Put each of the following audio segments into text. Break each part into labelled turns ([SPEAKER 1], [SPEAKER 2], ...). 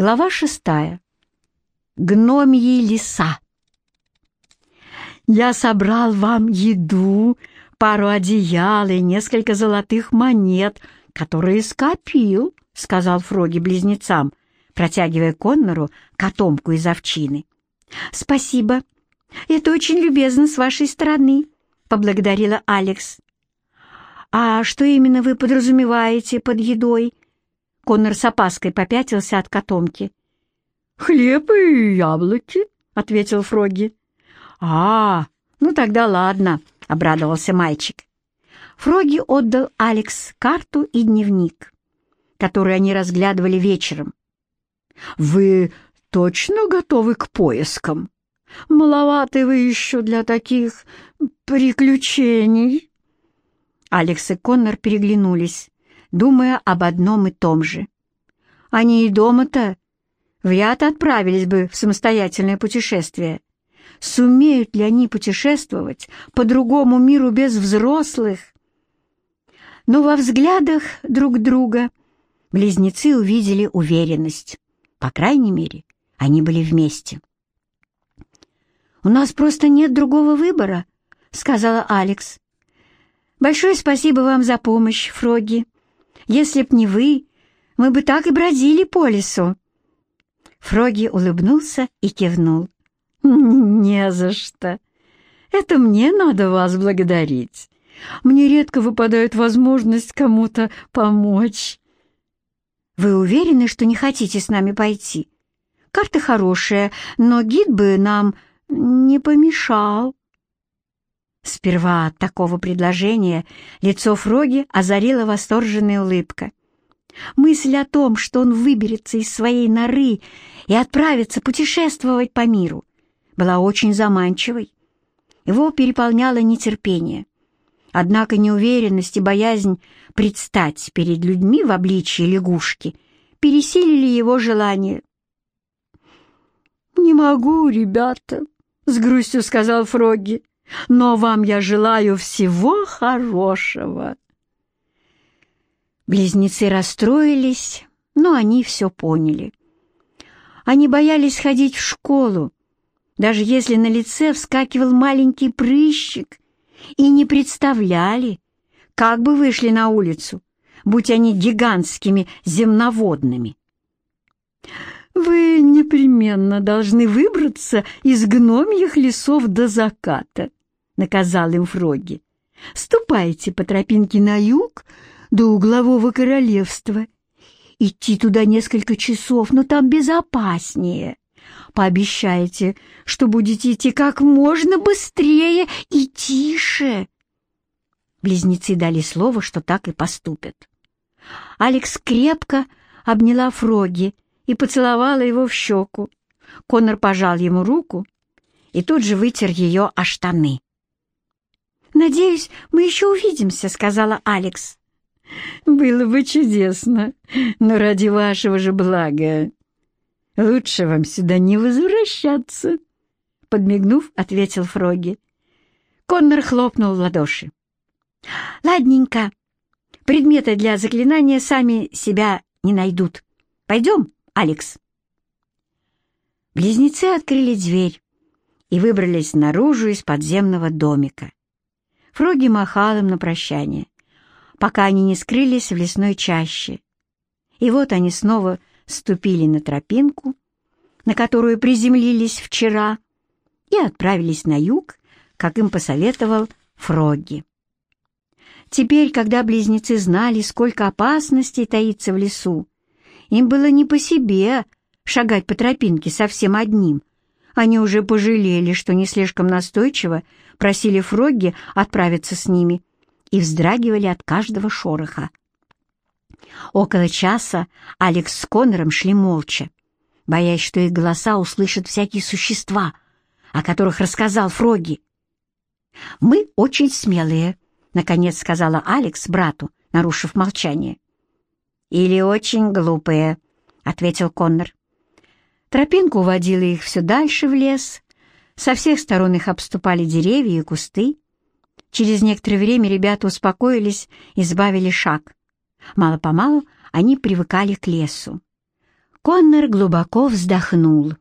[SPEAKER 1] Глава шестая. Гномьи леса. «Я собрал вам еду, пару одеял и несколько золотых монет, которые скопил», — сказал Фроги близнецам, протягивая Коннору котомку из овчины. «Спасибо. Это очень любезно с вашей стороны», — поблагодарила Алекс. «А что именно вы подразумеваете под едой?» Коннор с опаской попятился от котомки.
[SPEAKER 2] «Хлеб и яблоки», — ответил Фроги.
[SPEAKER 1] «А, ну тогда ладно», — обрадовался мальчик. Фроги отдал Алекс карту и дневник, который они разглядывали вечером.
[SPEAKER 2] «Вы точно готовы к поискам? Маловаты вы еще для таких приключений?»
[SPEAKER 1] Алекс и Коннор переглянулись, думая об одном и том же. Они и дома-то вряд отправились бы в самостоятельное путешествие. Сумеют ли они путешествовать по другому миру без взрослых? Но во взглядах друг друга близнецы увидели уверенность. По крайней мере, они были вместе. «У нас просто нет другого выбора», — сказала Алекс. «Большое спасибо вам за помощь, Фроги. Если б не вы, мы бы так и бродили по лесу». Фроги улыбнулся и кивнул.
[SPEAKER 2] «Не за что. Это мне надо вас благодарить. Мне редко выпадает возможность кому-то помочь».
[SPEAKER 1] «Вы уверены, что не хотите с нами пойти? Карта хорошая, но гид бы нам не помешал». Сперва от такого предложения лицо Фроги озарила восторженная улыбка. Мысль о том, что он выберется из своей норы и отправится путешествовать по миру, была очень заманчивой. Его переполняло нетерпение. Однако неуверенность и боязнь предстать перед людьми в обличье лягушки пересилили его желание.
[SPEAKER 2] «Не могу, ребята», — с грустью сказал Фрогги но вам я желаю всего хорошего».
[SPEAKER 1] Близнецы расстроились, но они все поняли. Они боялись ходить в школу, даже если на лице вскакивал маленький прыщик, и не представляли, как бы вышли на улицу, будь они гигантскими земноводными.
[SPEAKER 2] «Вы непременно должны выбраться из гномьих лесов до заката», наказал им Фроги. «Ступайте по тропинке на юг до углового королевства. Идти туда несколько часов, но там безопаснее. Пообещайте, что будете идти как можно быстрее и тише».
[SPEAKER 1] Близнецы дали слово, что так и поступят. Алекс крепко обняла Фроги и поцеловала его в щеку. Конор пожал ему руку и тут же вытер ее о штаны.
[SPEAKER 2] «Надеюсь, мы еще увидимся», — сказала Алекс.
[SPEAKER 1] «Было бы чудесно, но ради вашего же блага. Лучше вам сюда не возвращаться», — подмигнув, ответил Фроги. Коннор хлопнул в ладоши. «Ладненько. Предметы для заклинания сами себя не найдут. Пойдем, Алекс». Близнецы открыли дверь и выбрались наружу из подземного домика. Фроги махал им на прощание, пока они не скрылись в лесной чаще. И вот они снова ступили на тропинку, на которую приземлились вчера, и отправились на юг, как им посоветовал Фроги. Теперь, когда близнецы знали, сколько опасностей таится в лесу, им было не по себе шагать по тропинке совсем одним. Они уже пожалели, что не слишком настойчиво просили Фрогги отправиться с ними и вздрагивали от каждого шороха. Около часа Алекс с Коннором шли молча, боясь, что их голоса услышат всякие существа, о которых рассказал Фрогги. «Мы очень смелые», — наконец сказала Алекс брату, нарушив молчание. «Или очень глупые», — ответил Коннор. Тропинка уводила их все дальше в лес, со всех сторон их обступали деревья и кусты. Через некоторое время ребята успокоились и сбавили шаг. Мало-помалу они привыкали к лесу. Коннор глубоко вздохнул.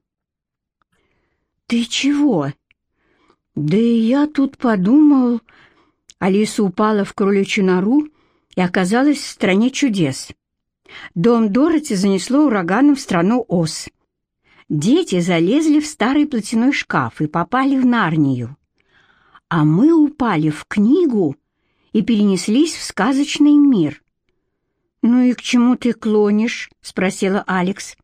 [SPEAKER 2] «Ты чего?» «Да и я тут подумал...» Алиса упала в кроличью нору и оказалась в стране чудес. Дом Дороти занесло ураганом в страну Оз. Дети залезли в старый платяной шкаф и попали в Нарнию. А мы упали в книгу и перенеслись в сказочный мир. «Ну и к чему ты клонишь?» — спросила Алекс.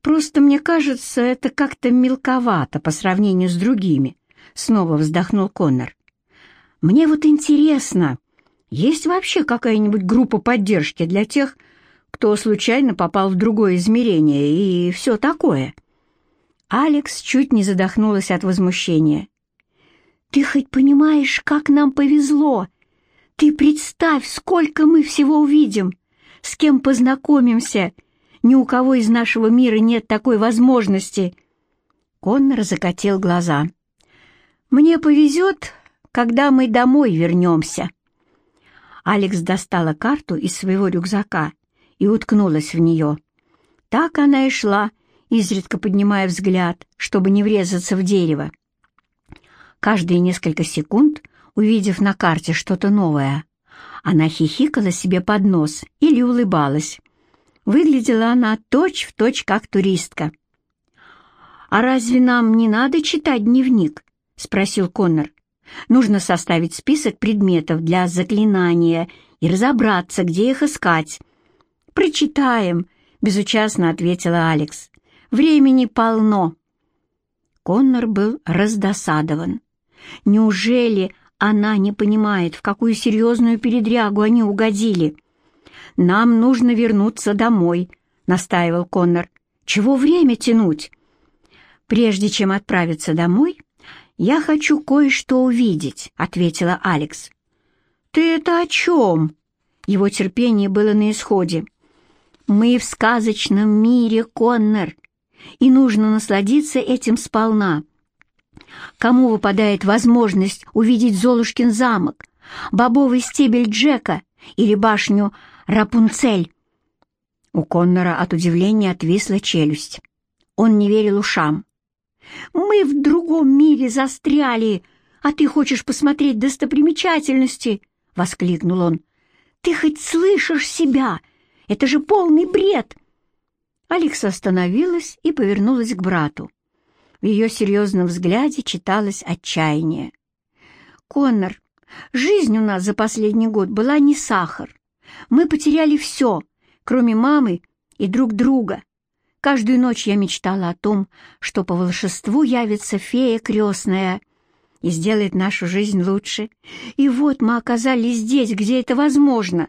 [SPEAKER 2] «Просто мне кажется, это как-то мелковато по сравнению с другими», — снова вздохнул Коннор. «Мне вот интересно, есть вообще какая-нибудь группа поддержки для тех, кто случайно попал в другое измерение и все такое?» Алекс чуть не задохнулась от возмущения. «Ты хоть понимаешь, как нам повезло? Ты представь, сколько мы всего увидим, с кем познакомимся. Ни у кого из нашего мира нет такой возможности». Коннор закатил глаза. «Мне повезет, когда мы домой вернемся». Алекс достала карту из своего рюкзака и уткнулась в нее. Так она и шла, изредка поднимая взгляд, чтобы не врезаться в дерево. Каждые несколько секунд, увидев на карте что-то новое, она хихикала себе под нос или улыбалась. Выглядела она точь-в-точь, точь, как туристка. «А разве нам не надо читать дневник?» — спросил Коннор. «Нужно составить список предметов для заклинания и разобраться, где их искать». «Прочитаем», — безучастно ответила Алекс. «Времени полно». Коннор был раздосадован. Неужели она не понимает, в какую серьезную передрягу они угодили? «Нам нужно вернуться домой», — настаивал Коннор. «Чего время тянуть?» «Прежде чем отправиться домой, я хочу кое-что увидеть», — ответила Алекс. «Ты это о чем?» Его терпение было на исходе. «Мы в сказочном мире, Коннор, и нужно насладиться этим сполна. Кому выпадает возможность увидеть Золушкин замок, бобовый стебель Джека или башню Рапунцель?» У Коннора от удивления отвисла челюсть. Он не верил ушам. «Мы в другом мире застряли, а ты хочешь посмотреть достопримечательности?» — воскликнул он. «Ты хоть слышишь себя? Это же полный бред!» Алекс остановилась и повернулась к брату. В ее серьезном взгляде читалось отчаяние. «Коннор, жизнь у нас за последний год была не сахар. Мы потеряли все, кроме мамы и друг друга. Каждую ночь я мечтала о том, что по волшебству явится фея крестная и сделает нашу жизнь лучше. И вот мы оказались здесь, где это возможно.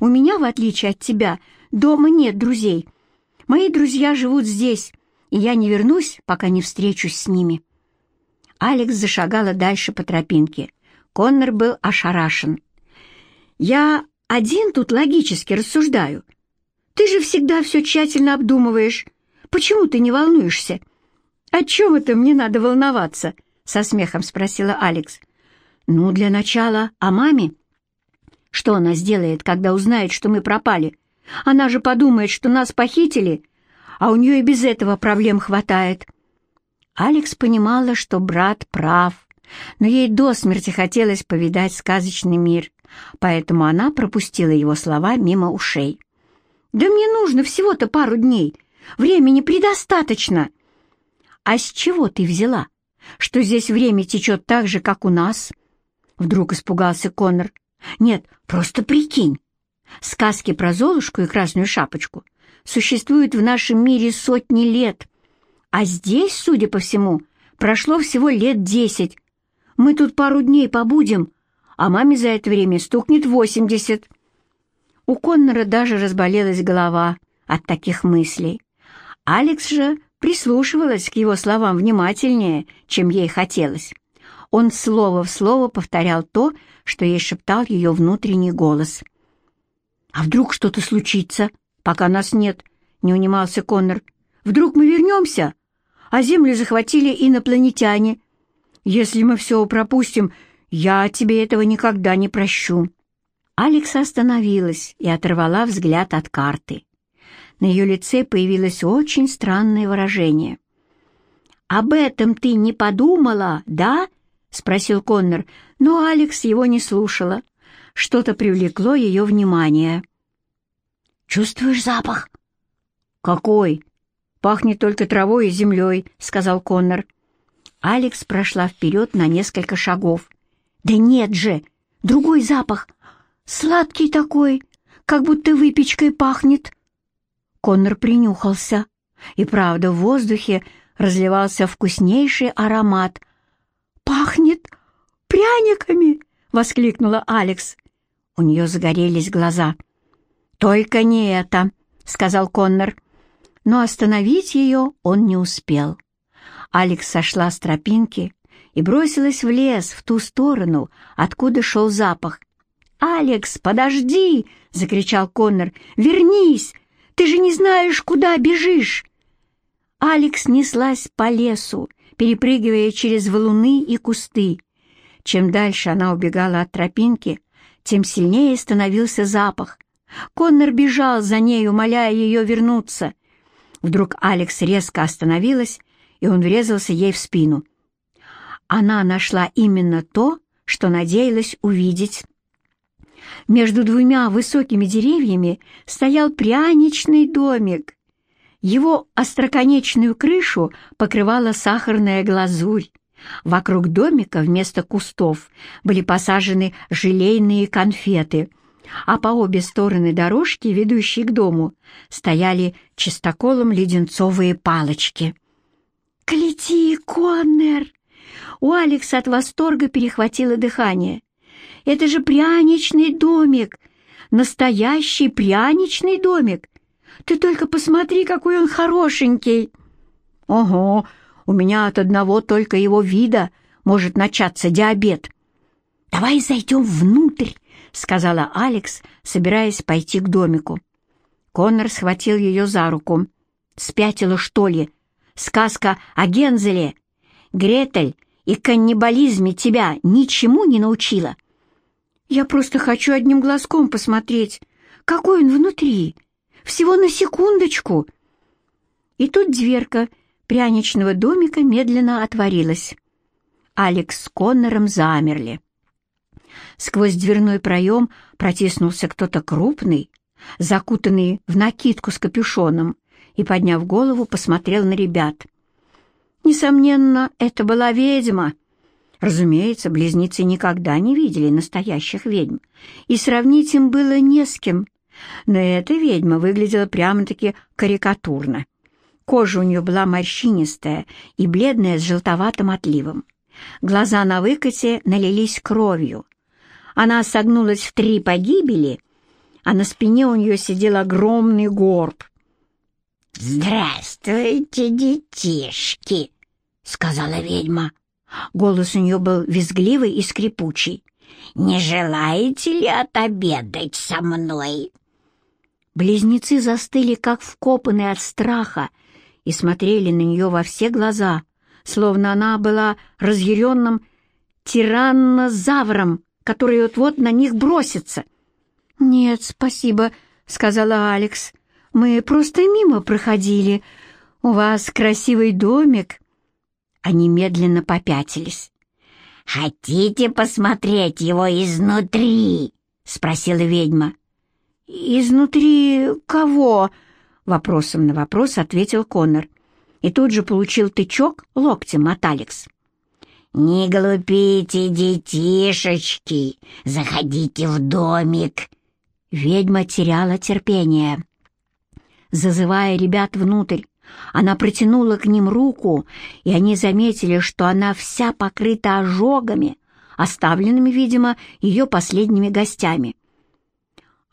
[SPEAKER 2] У меня, в отличие от тебя, дома нет друзей. Мои друзья живут здесь, и я не вернусь, пока не встречусь с ними». Алекс зашагала дальше по тропинке. Коннор был ошарашен. «Я один тут логически рассуждаю. Ты же всегда все тщательно обдумываешь. Почему ты не волнуешься?» «О чем это мне надо волноваться?» — со смехом спросила Алекс. «Ну, для начала о маме. Что она сделает, когда узнает, что мы пропали? Она же подумает, что нас похитили, а у нее и без этого проблем хватает». Алекс понимала, что брат прав, но ей до смерти хотелось повидать сказочный мир, поэтому она пропустила его слова мимо ушей. «Да мне нужно всего-то пару дней, времени предостаточно». «А с чего ты взяла, что здесь время течет так же, как у нас?» Вдруг испугался Коннор. «Нет, просто прикинь. Сказки про Золушку и Красную Шапочку существуют в нашем мире сотни лет, а здесь, судя по всему, прошло всего лет десять. Мы тут пару дней побудем, а маме за это время стукнет восемьдесят. У Коннора даже разболелась голова от таких мыслей. Алекс же прислушивалась к его словам внимательнее, чем ей хотелось. Он слово в слово повторял то, что ей шептал ее внутренний голос. «А вдруг что-то случится, пока нас нет?» — не унимался Коннор. «Вдруг мы вернемся, а Землю захватили инопланетяне? Если мы все пропустим, я тебе этого никогда не прощу». Алекс остановилась и оторвала взгляд от карты.
[SPEAKER 1] На ее лице появилось очень странное выражение. «Об этом ты не подумала, да?» — спросил Коннор, но Алекс его не слушала. Что-то привлекло ее внимание. «Чувствуешь запах?» «Какой?» «Пахнет только травой и землей», — сказал Коннор. Алекс прошла вперед на несколько шагов. «Да нет же! Другой запах! Сладкий такой, как будто выпечкой пахнет!» Коннор принюхался, и правда в воздухе разливался вкуснейший аромат. «Пахнет пряниками!» — воскликнула Алекс. У нее загорелись глаза. «Только не это!» — сказал Коннор. Но остановить ее он не успел. Алекс сошла с тропинки и бросилась в лес, в ту сторону, откуда шел запах. «Алекс, подожди!» — закричал Коннор. «Вернись! Ты же не знаешь, куда бежишь!» Алекс неслась по лесу, перепрыгивая через валуны и кусты. Чем дальше она убегала от тропинки, тем сильнее становился запах. Коннор бежал за ней, умоляя ее вернуться. Вдруг Алекс резко остановилась, и он врезался ей в спину. Она нашла именно то, что надеялась увидеть. Между двумя высокими деревьями стоял пряничный домик. Его остроконечную крышу покрывала сахарная глазурь. Вокруг домика вместо кустов были посажены желейные конфеты, а по обе стороны дорожки, ведущей к дому, стояли чистоколом леденцовые палочки. «Клети, Коннер!» У Алекса от восторга перехватило дыхание. «Это же пряничный домик! Настоящий пряничный домик! Ты только посмотри, какой он хорошенький!» «Ого! У меня от одного только его вида может начаться диабет!» «Давай зайдем внутрь!» — сказала Алекс, собираясь пойти к домику. Коннор схватил ее за руку. «Спятила, что ли? Сказка о Гензеле! Гретель и каннибализме тебя ничему не научила?» «Я просто хочу одним глазком посмотреть, какой он внутри!» Всего на секундочку!» И тут дверка пряничного домика медленно отворилась. Алекс с Коннором замерли. Сквозь дверной проем протиснулся кто-то крупный, закутанный в накидку с капюшоном, и, подняв голову, посмотрел на ребят. Несомненно, это была ведьма. Разумеется, близнецы никогда не видели настоящих ведьм, и сравнить им было не с кем. Но эта ведьма выглядела прямо-таки карикатурно. Кожа у нее была морщинистая и бледная с желтоватым отливом. Глаза на выкате налились кровью. Она согнулась в три погибели, а на спине у нее сидел огромный горб.
[SPEAKER 3] «Здравствуйте, детишки!» — сказала ведьма.
[SPEAKER 1] Голос у нее был визгливый и скрипучий.
[SPEAKER 3] «Не желаете ли отобедать со мной?»
[SPEAKER 1] Близнецы застыли, как вкопанные от страха, и смотрели на нее во все глаза, словно она была разъяренным тираннозавром, который вот-вот на них бросится. «Нет, спасибо», — сказала Алекс. «Мы просто мимо проходили. У вас красивый домик». Они медленно попятились.
[SPEAKER 3] «Хотите посмотреть его изнутри?» — спросила ведьма.
[SPEAKER 1] «Изнутри кого?» — вопросом на вопрос ответил Коннор и тут же получил тычок локтем от Алекс.
[SPEAKER 3] «Не глупите, детишечки! Заходите в домик!»
[SPEAKER 1] Ведьма теряла терпение. Зазывая ребят внутрь, она протянула к ним руку, и они заметили, что она вся покрыта ожогами, оставленными, видимо, ее последними гостями.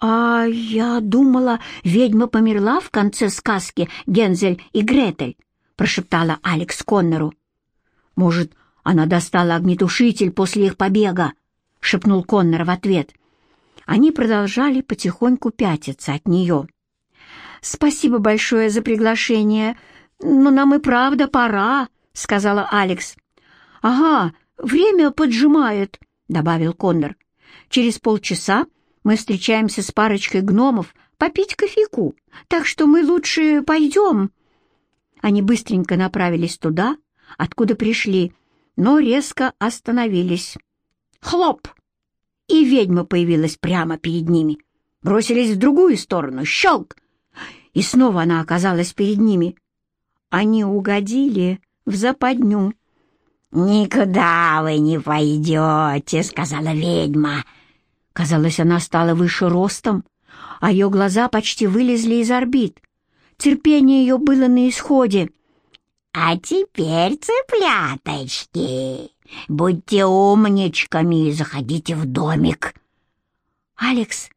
[SPEAKER 1] «А я думала, ведьма померла в конце сказки «Гензель и Гретель», — прошептала Алекс Коннору. «Может, она достала огнетушитель после их побега?» — шепнул Коннор в ответ. Они продолжали потихоньку пятиться от нее. «Спасибо большое за приглашение, но нам и правда пора», — сказала Алекс. «Ага, время поджимает», — добавил Коннор. «Через полчаса мы встречаемся с парочкой гномов попить кофейку, так что мы лучше пойдем». Они быстренько направились туда, откуда пришли, но резко остановились. Хлоп! И ведьма появилась прямо перед ними. Бросились в другую сторону. Щелк! И снова она оказалась перед ними. Они угодили в западню.
[SPEAKER 3] «Никуда вы не пойдете», — сказала ведьма.
[SPEAKER 1] Казалось, она стала выше ростом, а ее глаза почти вылезли из орбит. Терпение ее было на исходе.
[SPEAKER 3] «А теперь, цыпляточки, будьте умничками и заходите в домик».
[SPEAKER 1] «Алекс,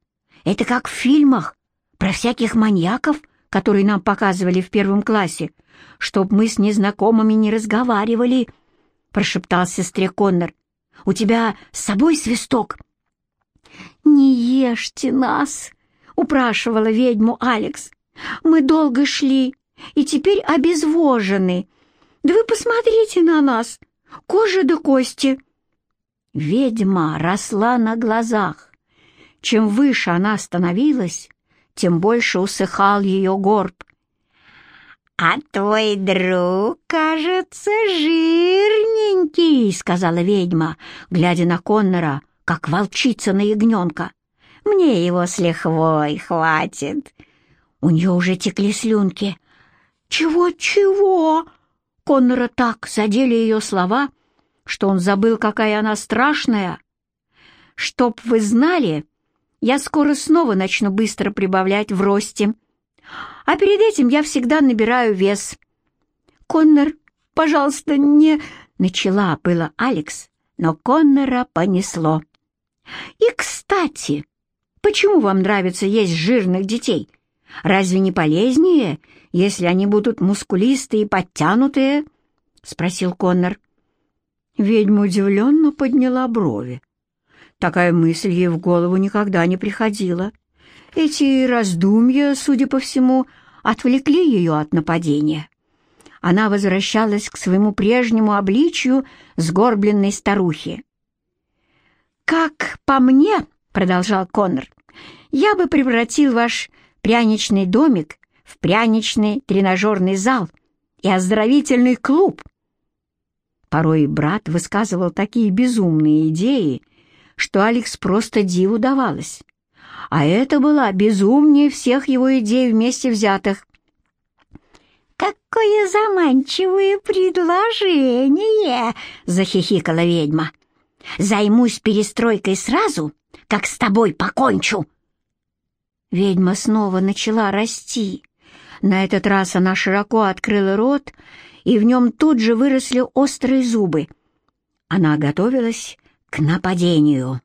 [SPEAKER 1] это как в фильмах про всяких маньяков, которые нам показывали в первом классе, чтоб мы с незнакомыми не разговаривали», — прошептал сестре Коннор. «У тебя с собой свисток?» «Не ешьте нас!» — упрашивала ведьму Алекс. «Мы долго шли и теперь обезвожены. Да вы посмотрите на нас, кожа до кости». Ведьма росла на глазах. Чем выше она становилась, тем больше усыхал ее горб.
[SPEAKER 3] «А твой друг, кажется, жирненький», — сказала ведьма, глядя на Коннора, как волчица на ягненка. «Мне его с лихвой хватит». У нее уже текли слюнки.
[SPEAKER 1] «Чего-чего?» Коннора так задели ее слова, что он забыл, какая она страшная. «Чтоб вы знали, я скоро снова начну быстро прибавлять в росте. А перед этим я всегда набираю вес». «Коннор, пожалуйста, не...» — начала было Алекс, но Коннора понесло. «И, кстати, почему вам нравится есть жирных детей? Разве не полезнее, если они будут мускулистые и подтянутые?» — спросил Коннор. Ведьма удивленно подняла брови. Такая мысль ей в голову никогда не приходила. Эти раздумья, судя по всему, отвлекли ее от нападения. Она возвращалась к своему прежнему обличью сгорбленной старухи. «Как по мне, — продолжал Коннор, — я бы превратил ваш пряничный домик в пряничный тренажерный зал и оздоровительный клуб. Порой брат высказывал такие безумные идеи, что Алекс просто диву давалась. А это была безумнее всех его идей вместе взятых.
[SPEAKER 3] «Какое заманчивое предложение!» — захихикала ведьма. «Займусь перестройкой сразу, как с тобой покончу!»
[SPEAKER 1] Ведьма снова начала расти. На этот раз она широко открыла рот, и в нем тут же выросли острые зубы. Она готовилась к нападению.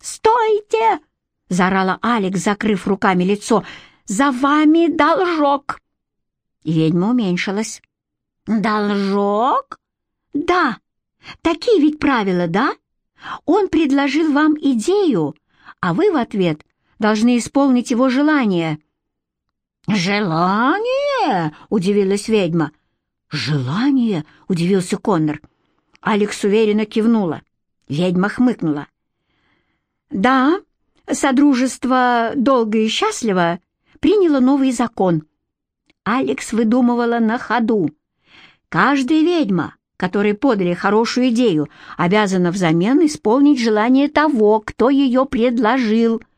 [SPEAKER 1] «Стойте!» — заорала Алекс, закрыв руками лицо. «За вами должок!» Ведьма уменьшилась.
[SPEAKER 3] «Должок?»
[SPEAKER 1] «Да. Такие ведь правила, да? Он предложил вам идею, а вы в ответ должны исполнить его желание».
[SPEAKER 3] «Желание?» — удивилась ведьма.
[SPEAKER 1] «Желание?» — удивился Коннор. Алекс уверенно кивнула. Ведьма хмыкнула. «Да, Содружество «Долго и счастливо» приняло новый закон. Алекс выдумывала на ходу. Каждая ведьма, которой подали хорошую идею, обязана взамен исполнить желание того, кто ее предложил —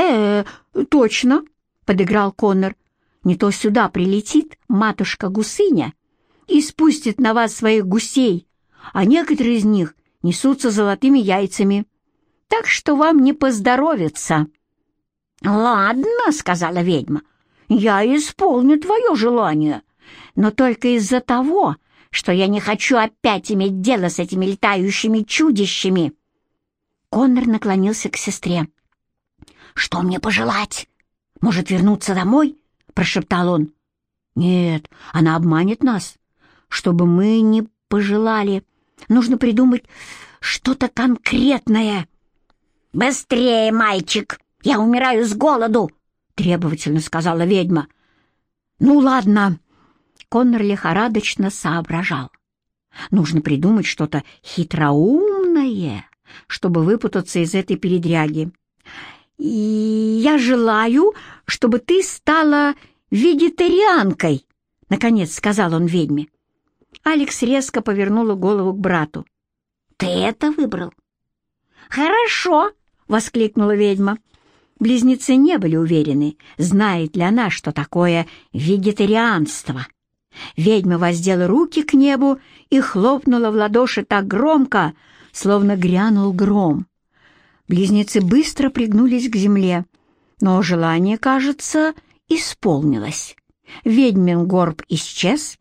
[SPEAKER 1] «Э, точно!» — подыграл Коннор. «Не то сюда прилетит матушка-гусыня и спустит на вас своих гусей, а некоторые из них несутся золотыми яйцами. Так что вам не поздоровится».
[SPEAKER 3] «Ладно», — сказала ведьма, — «я исполню твое желание, но только из-за того, что я не хочу опять иметь дело с этими летающими чудищами». Коннор наклонился к сестре. «Что мне пожелать? Может, вернуться домой?» — прошептал он.
[SPEAKER 1] «Нет, она обманет нас. Чтобы мы не пожелали, нужно придумать что-то конкретное».
[SPEAKER 3] «Быстрее, мальчик! Я умираю с голоду!» — требовательно сказала ведьма.
[SPEAKER 1] «Ну, ладно». Коннор лихорадочно соображал. «Нужно придумать что-то хитроумное, чтобы выпутаться из этой передряги.
[SPEAKER 3] И я желаю, чтобы ты стала вегетарианкой, — наконец сказал он ведьме. Алекс резко повернула голову к брату. «Ты это выбрал?» «Хорошо!» — воскликнула ведьма. Близнецы не были уверены, знает ли она, что такое вегетарианство. Ведьма воздела руки к небу и хлопнула в ладоши так громко, словно грянул гром. Близнецы быстро пригнулись к земле, но желание, кажется, исполнилось. Ведьмин горб исчез,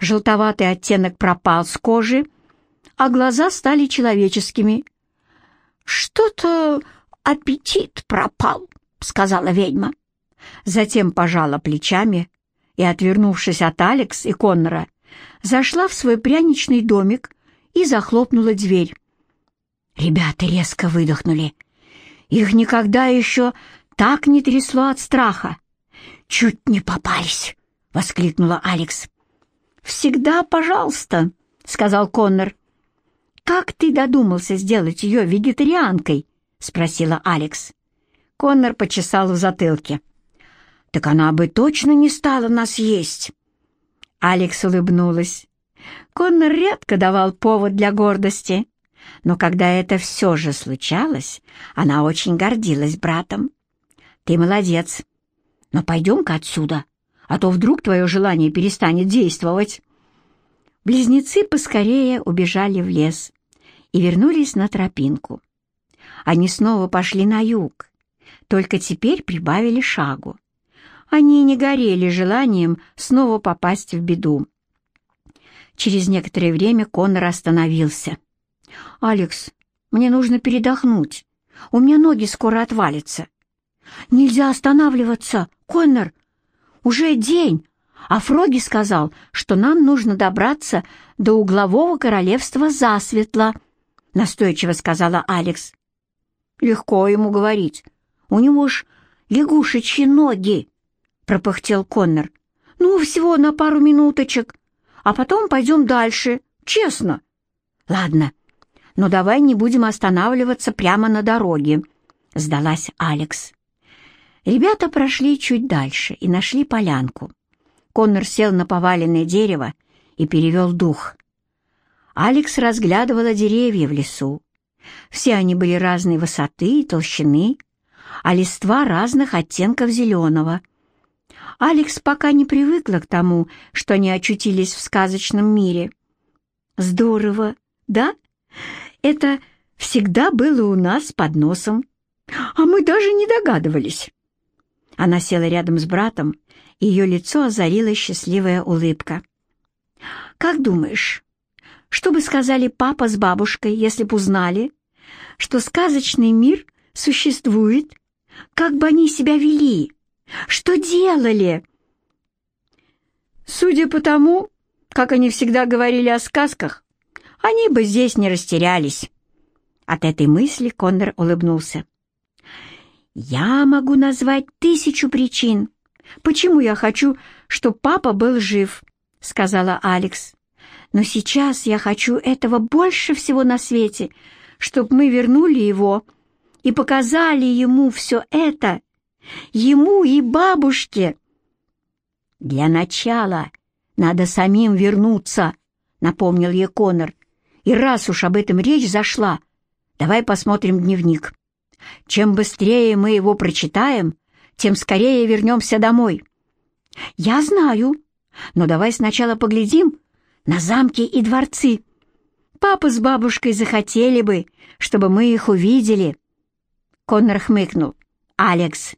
[SPEAKER 3] желтоватый оттенок пропал с кожи, а глаза стали человеческими. «Что-то аппетит пропал», — сказала ведьма. Затем пожала плечами и, отвернувшись от Алекс и Коннора, зашла в свой пряничный домик и захлопнула дверь. Ребята резко выдохнули. Их никогда еще так не трясло от страха. «Чуть не попались!» — воскликнула Алекс. «Всегда пожалуйста», — сказал Коннор. «Как ты додумался сделать ее вегетарианкой?» — спросила Алекс. Коннор почесал в затылке. «Так она бы точно не стала нас есть!» Алекс улыбнулась. Коннор редко давал повод для гордости, но когда это все же случалось, она очень гордилась братом. «Ты молодец, но пойдем-ка отсюда, а то вдруг твое желание перестанет действовать». Близнецы поскорее убежали в лес и вернулись на тропинку. Они снова пошли на юг, только теперь прибавили шагу. Они не горели желанием снова попасть в беду. Через некоторое время Коннор остановился. «Алекс, мне нужно передохнуть. У меня ноги скоро отвалятся». «Нельзя останавливаться, Коннор. Уже день, а Фроги сказал, что нам нужно добраться до углового королевства засветло», — настойчиво сказала Алекс. «Легко ему говорить. У него ж лягушечьи ноги», — пропыхтел Коннор. «Ну, всего на пару минуточек, а потом пойдем дальше, честно». «Ладно, но давай не будем останавливаться прямо на дороге», — сдалась Алекс. Ребята прошли чуть дальше и нашли полянку. Коннор сел на поваленное дерево и перевел дух. Алекс разглядывала деревья в лесу. Все они были разной высоты и толщины, а листва разных оттенков зеленого. Алекс пока не привыкла к тому, что они очутились в сказочном мире. «Здорово, да? Это всегда было у нас под носом, а мы даже не догадывались». Она села рядом с братом, и ее лицо озарила счастливая улыбка. «Как думаешь, что бы сказали папа с бабушкой, если бы узнали, что сказочный мир существует? Как бы они себя вели? Что делали?» Судя по тому, как они всегда говорили о сказках, они бы здесь не растерялись. От этой мысли Коннор улыбнулся. Я могу назвать тысячу причин, почему я хочу, чтобы папа был жив, сказала Алекс. Но сейчас я хочу этого больше всего на свете, чтобы мы вернули его и показали ему все это, ему и бабушке. Для начала надо самим вернуться, напомнил ей Конор. И раз уж об этом речь зашла, давай посмотрим дневник. Чем быстрее мы его прочитаем, тем скорее вернемся домой. Я знаю, но давай сначала поглядим на замки и дворцы. Папа с бабушкой захотели бы, чтобы мы их увидели. Коннор хмыкнул. «Алекс,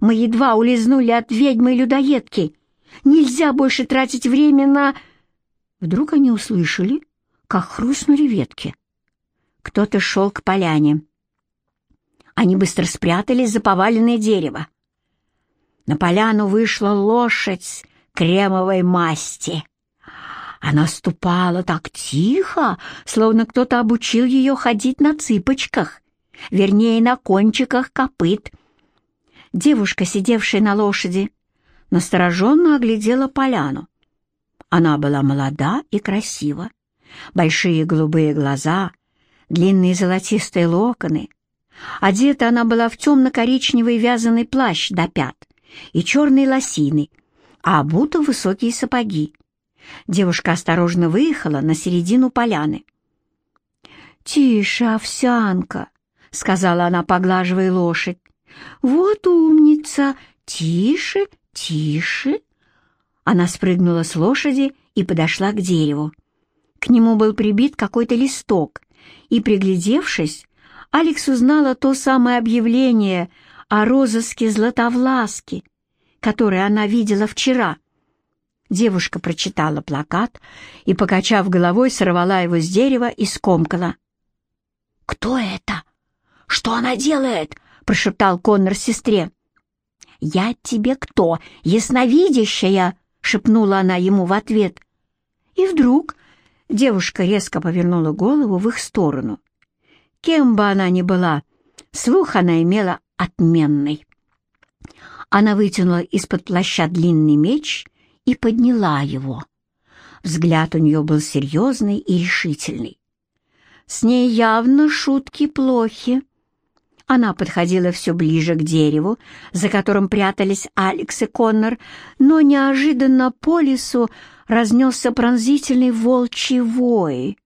[SPEAKER 3] мы едва улизнули от ведьмы-людоедки. Нельзя больше тратить время на...» Вдруг они услышали, как хрустнули ветки. Кто-то шел к поляне. Они быстро спрятались за поваленное дерево. На поляну вышла лошадь кремовой масти. Она ступала так тихо, словно кто-то обучил ее ходить на цыпочках, вернее, на кончиках копыт. Девушка, сидевшая на лошади, настороженно оглядела поляну. Она была молода и красива. Большие голубые глаза, длинные золотистые локоны,
[SPEAKER 1] Одета она была в темно-коричневый вязаный плащ до пят и черные лосины, а обута высокие сапоги. Девушка осторожно выехала на середину поляны. «Тише, овсянка!» — сказала она, поглаживая лошадь. «Вот умница! Тише, тише!» Она спрыгнула с лошади и подошла к дереву. К нему был прибит какой-то листок, и, приглядевшись, Алекс узнала то самое объявление о розыске Златовласки, которое она видела вчера. Девушка прочитала плакат и, покачав головой, сорвала его с дерева и скомкала. «Кто это? Что она делает?» — прошептал Коннор сестре. «Я тебе кто? Ясновидящая!» — шепнула она ему в ответ. И вдруг девушка резко повернула голову в их сторону. Кем бы она ни была, слух она имела отменный. Она вытянула из-под плаща длинный меч и подняла его. Взгляд у нее был серьезный и решительный. С ней явно шутки плохи. Она подходила все ближе к дереву, за которым прятались Алекс и Коннор, но неожиданно по лесу разнесся пронзительный волчий вой.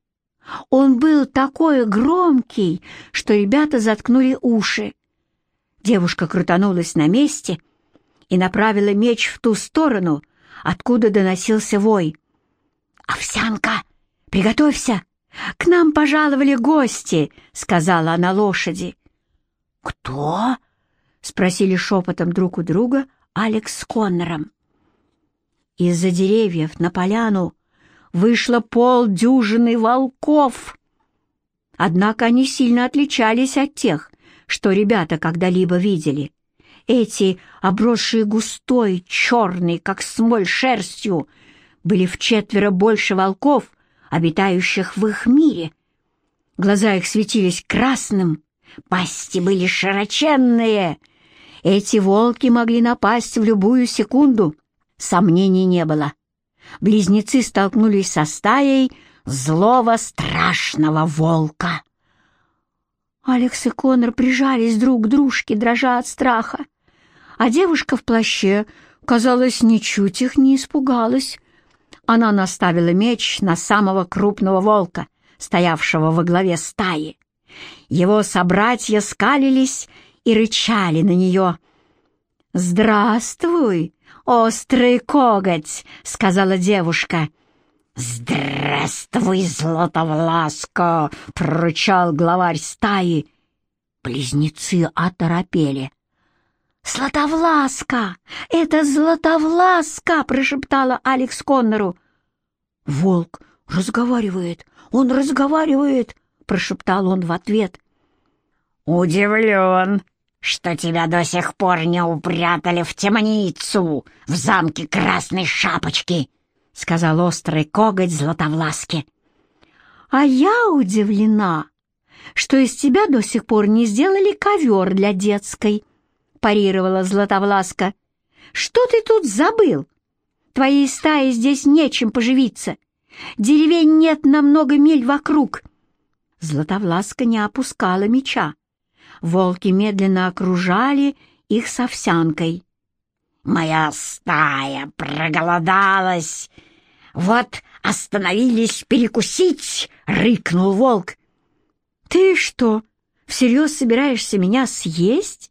[SPEAKER 1] Он был такой громкий, что ребята заткнули уши. Девушка крутанулась на месте и направила меч в ту сторону, откуда доносился вой. «Овсянка, приготовься! К нам пожаловали гости!» — сказала она лошади. «Кто?» — спросили шепотом друг у друга Алекс с Коннором. Из-за деревьев на поляну вышло полдюжины волков. Однако они сильно отличались от тех, что ребята когда-либо видели. Эти, обросшие густой, черной, как смоль, шерстью, были в четверо больше волков, обитающих в их мире. Глаза их светились красным, пасти были широченные. Эти волки могли напасть в любую секунду, сомнений не было близнецы столкнулись со стаей злого страшного волка. Алекс и Конор прижались друг к дружке, дрожа от страха, а девушка в плаще, казалось, ничуть их не испугалась. Она наставила меч на самого крупного волка, стоявшего во главе стаи. Его собратья скалились и рычали на нее. «Здравствуй, острый коготь!» — сказала девушка. «Здравствуй, Златовласка!» — прорычал главарь стаи. Близнецы оторопели. «Златовласка! Это Златовласка!» — прошептала Алекс Коннору. «Волк разговаривает! Он разговаривает!» — прошептал он в ответ.
[SPEAKER 3] «Удивлен, что тебя до сих пор не упрятали в темницу в замке Красной Шапочки», — сказал острый коготь Златовласки.
[SPEAKER 1] «А я удивлена, что из тебя до сих пор не сделали ковер для детской», — парировала Златовласка. «Что ты тут забыл? Твоей стае здесь нечем поживиться. Деревень нет на много миль вокруг». Златовласка не опускала меча. Волки медленно окружали их с овсянкой.
[SPEAKER 3] «Моя стая проголодалась! Вот остановились перекусить!» — рыкнул волк.
[SPEAKER 1] «Ты что, всерьез собираешься меня съесть?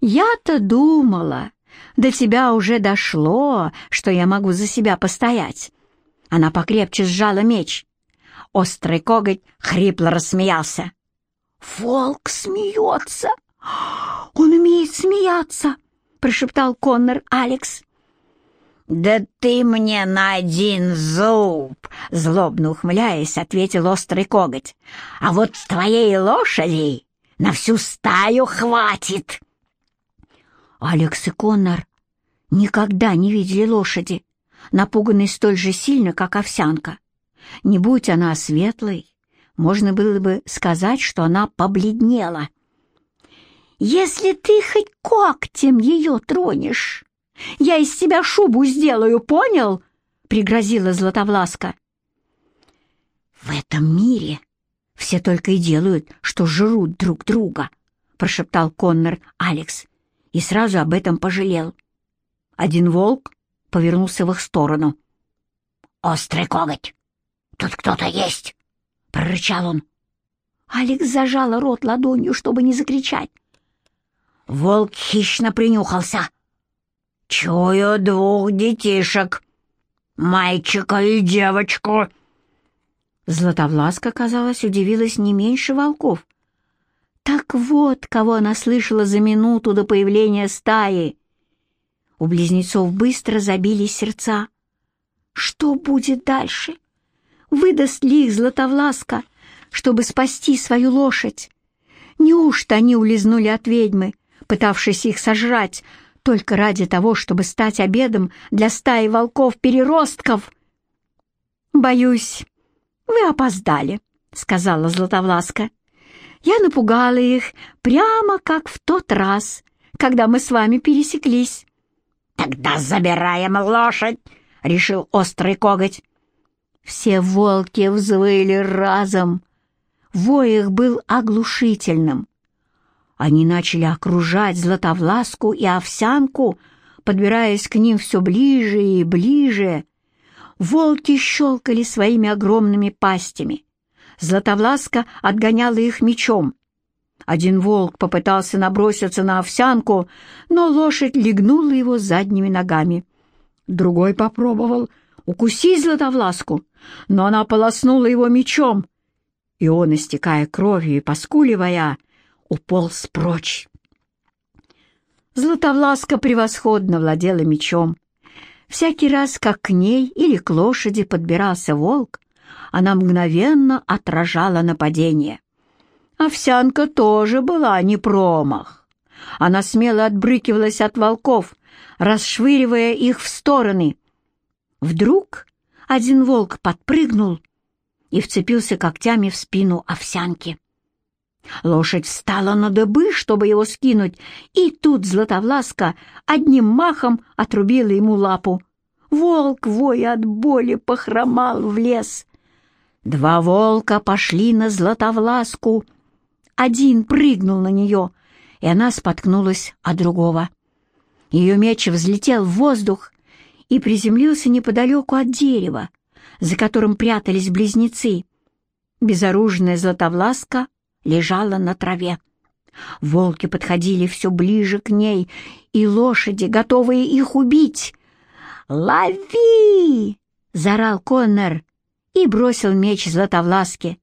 [SPEAKER 1] Я-то думала, до тебя уже дошло, что я могу за себя постоять». Она покрепче сжала меч. Острый коготь хрипло рассмеялся. «Волк смеется! Он умеет смеяться!» — прошептал Коннор Алекс.
[SPEAKER 3] «Да ты мне на один зуб!» — злобно ухмыляясь, ответил острый коготь. «А вот твоей лошади на всю стаю хватит!»
[SPEAKER 1] Алекс и Коннор никогда не видели лошади, напуганной столь же сильно, как овсянка. Не будь она светлой, можно было бы сказать, что она побледнела. «Если ты хоть когтем ее тронешь, я из тебя шубу сделаю, понял?» — пригрозила Златовласка. «В этом мире все только и делают, что жрут друг друга», —— прошептал Коннор Алекс и сразу об этом пожалел. Один волк повернулся в их сторону.
[SPEAKER 3] «Острый коготь! Тут кто-то есть!» — прорычал он.
[SPEAKER 1] Алекс зажала рот ладонью, чтобы не закричать.
[SPEAKER 3] Волк хищно принюхался. «Чую двух детишек, мальчика и девочку».
[SPEAKER 1] Златовласка, казалось, удивилась не меньше волков. Так вот, кого она слышала за минуту до появления стаи. У близнецов быстро забились сердца. Что будет дальше? Выдаст ли их Златовласка, чтобы спасти свою лошадь? Неужто они улизнули от ведьмы, пытавшейся их сожрать, только ради того, чтобы стать обедом для стаи волков-переростков? «Боюсь, вы опоздали», — сказала Златовласка. Я напугала их прямо как в тот раз, когда мы с вами пересеклись.
[SPEAKER 3] «Тогда забираем лошадь!» — решил острый коготь.
[SPEAKER 1] Все волки взвыли разом. Вой их был оглушительным. Они начали окружать Златовласку и Овсянку, подбираясь к ним все ближе и ближе. Волки щелкали своими огромными пастями. Златовласка отгоняла их мечом. Один волк попытался наброситься на овсянку, но лошадь легнула его задними ногами. Другой попробовал укусить Златовласку, но она полоснула его мечом, и он, истекая кровью и поскуливая, уполз прочь. Златовласка превосходно владела мечом. Всякий раз, как к ней или к лошади подбирался волк, она мгновенно отражала нападение. Овсянка тоже была не промах. Она смело отбрыкивалась от волков, расшвыривая их в стороны. Вдруг один волк подпрыгнул и вцепился когтями в спину овсянки. Лошадь встала на дыбы, чтобы его скинуть, и тут Златовласка одним махом отрубила ему лапу. Волк, воя от боли, похромал в лес. Два волка пошли на Златовласку. Один прыгнул на нее, и она споткнулась от другого. Ее меч взлетел в воздух и приземлился неподалеку от дерева, за которым прятались близнецы. Безоружная Златовласка лежала на траве. Волки подходили все ближе к ней, и лошади, готовые их убить. «Лови!» — заорал Коннор и бросил меч Златовласке,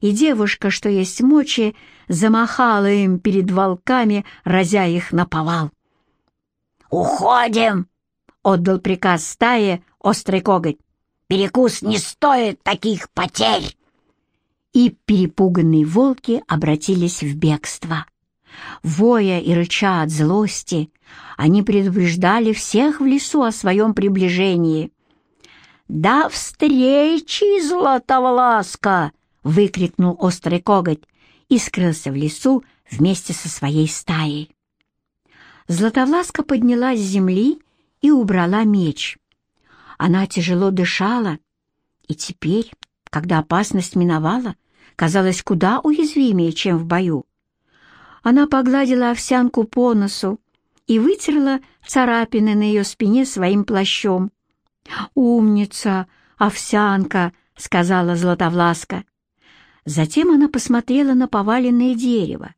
[SPEAKER 1] и девушка, что есть мочи, замахала им перед волками, разя их на повал.
[SPEAKER 3] «Уходим!» — отдал приказ стае острый коготь. «Перекус не стоит таких потерь!»
[SPEAKER 1] И перепуганные волки обратились в бегство. Воя и рыча от злости, они предупреждали всех в лесу о своем приближении — «До встречи, Златовласка!» — выкрикнул острый коготь и скрылся в лесу вместе со своей стаей. Златовласка поднялась с земли и убрала меч. Она тяжело дышала, и теперь, когда опасность миновала, казалась куда уязвимее, чем в бою. Она погладила овсянку по носу и вытерла царапины на ее спине своим плащом. «Умница, овсянка!» — сказала Златовласка. Затем она посмотрела на поваленное дерево,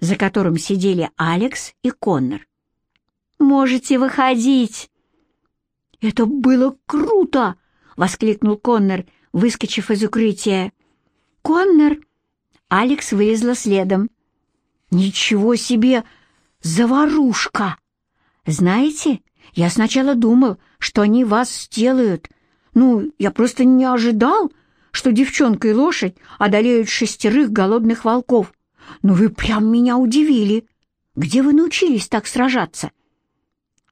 [SPEAKER 1] за которым сидели Алекс и Коннор. «Можете выходить!» «Это было круто!» — воскликнул Коннор, выскочив из укрытия. «Коннор!» Алекс вылезла следом. «Ничего себе! Заварушка! Знаете, я сначала думал, что они вас сделают. Ну, я просто не ожидал, что девчонка и лошадь одолеют шестерых голодных волков. Но вы прям меня удивили. Где вы научились так сражаться?»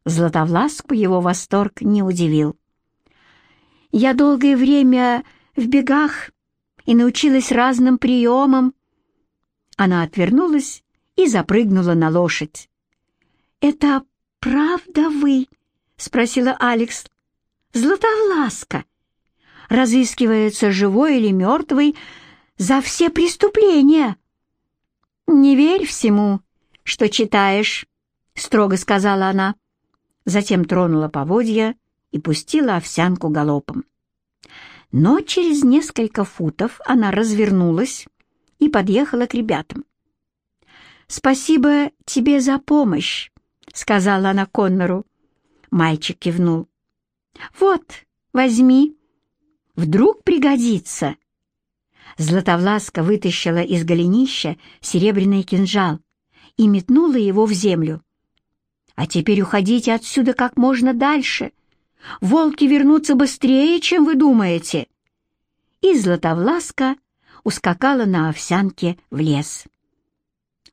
[SPEAKER 1] Златовласку его восторг не удивил. «Я долгое время в бегах и научилась разным приемам». Она отвернулась и запрыгнула на лошадь. «Это правда вы?» — спросила Алекс. «Златовласка. Разыскивается живой или мертвый за все преступления». «Не верь всему,
[SPEAKER 3] что читаешь», — строго сказала она. Затем тронула поводья и пустила овсянку галопом. Но через несколько футов она развернулась и подъехала к ребятам. «Спасибо тебе за помощь», — сказала она Коннору. Мальчик кивнул. «Вот, возьми. Вдруг пригодится». Златовласка вытащила из голенища серебряный кинжал и метнула его в землю. «А теперь уходите отсюда как можно дальше. Волки вернутся быстрее, чем вы думаете». И Златовласка ускакала на овсянке в лес.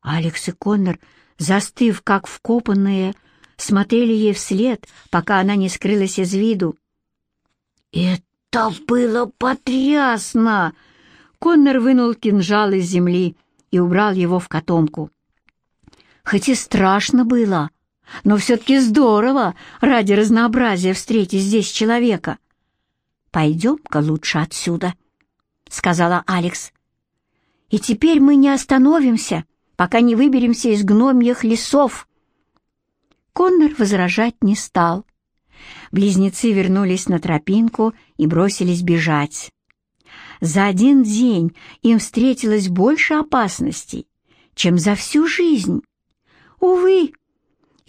[SPEAKER 3] Алекс и Коннор, застыв как вкопанные, смотрели ей вслед, пока она не скрылась из виду. «Это было потрясно!» Коннор вынул кинжал из земли и убрал его в котомку. Хоть и страшно было, но все-таки здорово ради разнообразия встретить здесь человека. «Пойдем-ка лучше отсюда», — сказала Алекс. «И теперь мы не остановимся, пока не выберемся из гномьих лесов». Коннор возражать не стал. Близнецы вернулись на тропинку и бросились бежать. За один день им встретилось больше опасностей, чем за всю жизнь. Увы,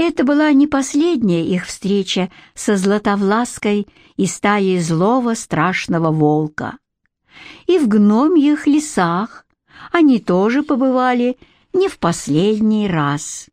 [SPEAKER 3] это была не последняя их встреча со Златовлаской и стаей злого страшного волка. И в гномьих лесах они тоже побывали не в последний раз.